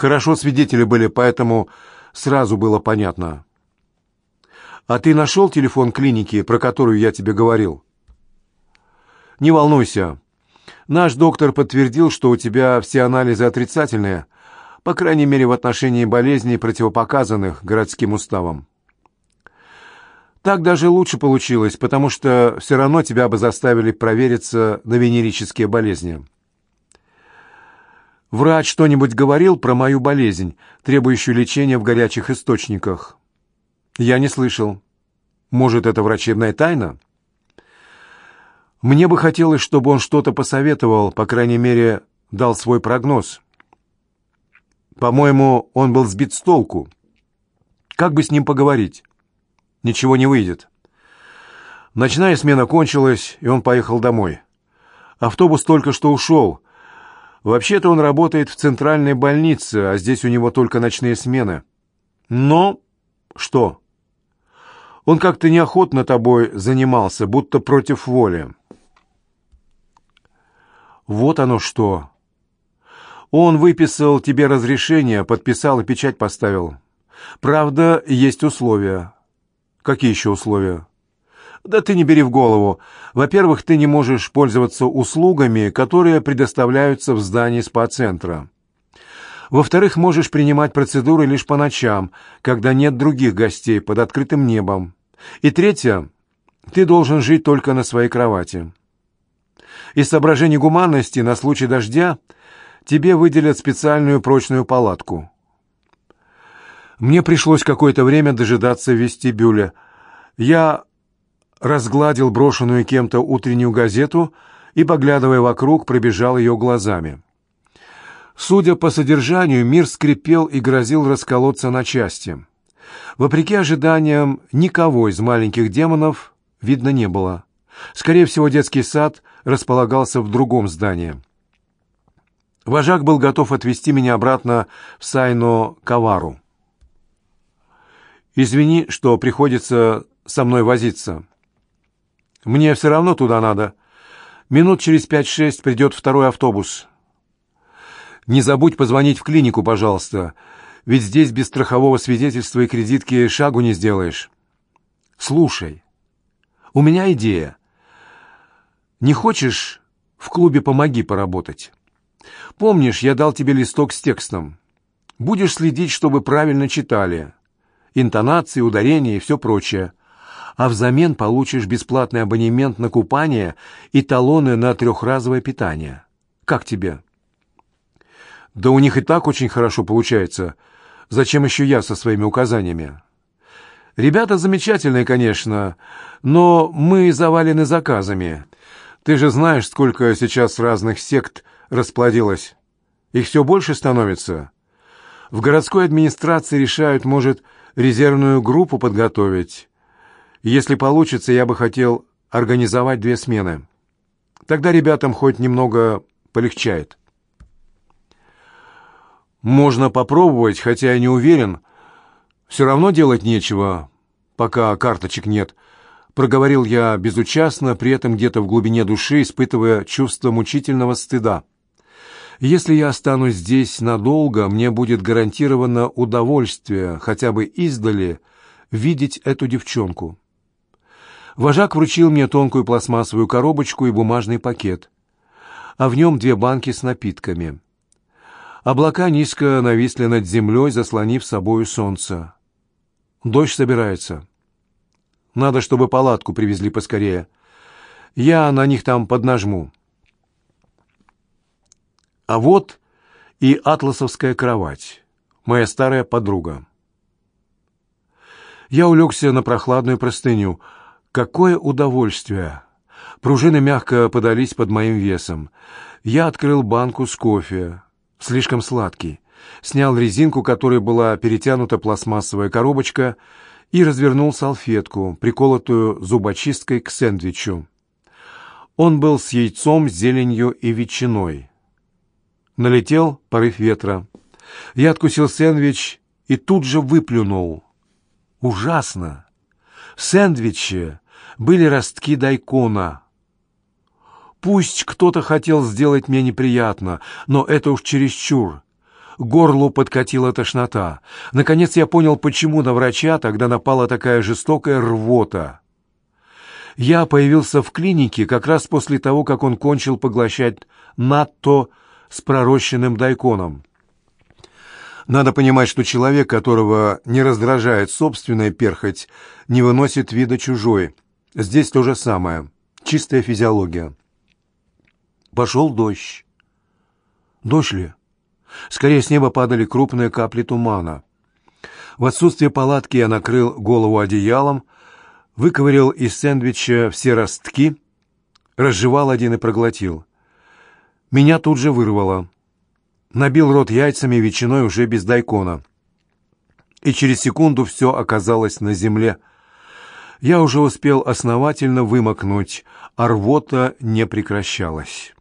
Хорошо свидетели были, поэтому сразу было понятно. А ты нашел телефон клиники, про которую я тебе говорил? Не волнуйся. Наш доктор подтвердил, что у тебя все анализы отрицательные, по крайней мере в отношении болезней, противопоказанных городским уставом. Так даже лучше получилось, потому что все равно тебя бы заставили провериться на венерические болезни. Врач что-нибудь говорил про мою болезнь, требующую лечения в горячих источниках? Я не слышал. Может, это врачебная тайна? Мне бы хотелось, чтобы он что-то посоветовал, по крайней мере, дал свой прогноз. По-моему, он был сбит с толку. Как бы с ним поговорить? Ничего не выйдет. Ночная смена кончилась, и он поехал домой. Автобус только что ушел. Вообще-то он работает в центральной больнице, а здесь у него только ночные смены. Но что? Он как-то неохотно тобой занимался, будто против воли. Вот оно что. Он выписал тебе разрешение, подписал и печать поставил. Правда, есть условия. Какие еще условия? Да ты не бери в голову. Во-первых, ты не можешь пользоваться услугами, которые предоставляются в здании спа-центра. Во-вторых, можешь принимать процедуры лишь по ночам, когда нет других гостей под открытым небом. И третье, ты должен жить только на своей кровати. Из соображений гуманности на случай дождя тебе выделят специальную прочную палатку. Мне пришлось какое-то время дожидаться в вестибюле. Я разгладил брошенную кем-то утреннюю газету и, поглядывая вокруг, пробежал ее глазами. Судя по содержанию, мир скрипел и грозил расколоться на части. Вопреки ожиданиям, никого из маленьких демонов видно не было. Скорее всего, детский сад располагался в другом здании. Вожак был готов отвезти меня обратно в Сайно-Кавару. Извини, что приходится со мной возиться. Мне все равно туда надо. Минут через пять-шесть придет второй автобус. Не забудь позвонить в клинику, пожалуйста, ведь здесь без страхового свидетельства и кредитки шагу не сделаешь. Слушай, у меня идея. Не хочешь в клубе «Помоги» поработать? Помнишь, я дал тебе листок с текстом? Будешь следить, чтобы правильно читали интонации, ударения и все прочее. А взамен получишь бесплатный абонемент на купание и талоны на трехразовое питание. Как тебе? Да у них и так очень хорошо получается. Зачем еще я со своими указаниями? Ребята замечательные, конечно, но мы завалены заказами. Ты же знаешь, сколько сейчас разных сект расплодилось. Их все больше становится. В городской администрации решают, может, резервную группу подготовить. Если получится, я бы хотел организовать две смены. Тогда ребятам хоть немного полегчает. Можно попробовать, хотя я не уверен. Все равно делать нечего, пока карточек нет. Проговорил я безучастно, при этом где-то в глубине души испытывая чувство мучительного стыда. Если я останусь здесь надолго, мне будет гарантировано удовольствие, хотя бы издали, видеть эту девчонку. Вожак вручил мне тонкую пластмассовую коробочку и бумажный пакет, а в нем две банки с напитками. Облака низко нависли над землей, заслонив собою солнце. Дождь собирается. Надо, чтобы палатку привезли поскорее. Я на них там поднажму. А вот и атласовская кровать, моя старая подруга. Я улегся на прохладную простыню. Какое удовольствие! Пружины мягко подались под моим весом. Я открыл банку с кофе, слишком сладкий, снял резинку, которой была перетянута пластмассовая коробочка, и развернул салфетку, приколотую зубочисткой к сэндвичу. Он был с яйцом, зеленью и ветчиной. Налетел порыв ветра. Я откусил сэндвич и тут же выплюнул. Ужасно! В сэндвиче были ростки дайкона. Пусть кто-то хотел сделать мне неприятно, но это уж чересчур. горлу подкатила тошнота. Наконец я понял, почему на врача тогда напала такая жестокая рвота. Я появился в клинике как раз после того, как он кончил поглощать натто с пророщенным дайконом. Надо понимать, что человек, которого не раздражает собственная перхоть, не выносит вида чужой. Здесь то же самое. Чистая физиология. Пошел дождь. Дождь ли? Скорее, с неба падали крупные капли тумана. В отсутствие палатки я накрыл голову одеялом, выковырял из сэндвича все ростки, разжевал один и проглотил. Меня тут же вырвало. Набил рот яйцами и ветчиной уже без дайкона. И через секунду все оказалось на земле. Я уже успел основательно вымокнуть, а рвота не прекращалась.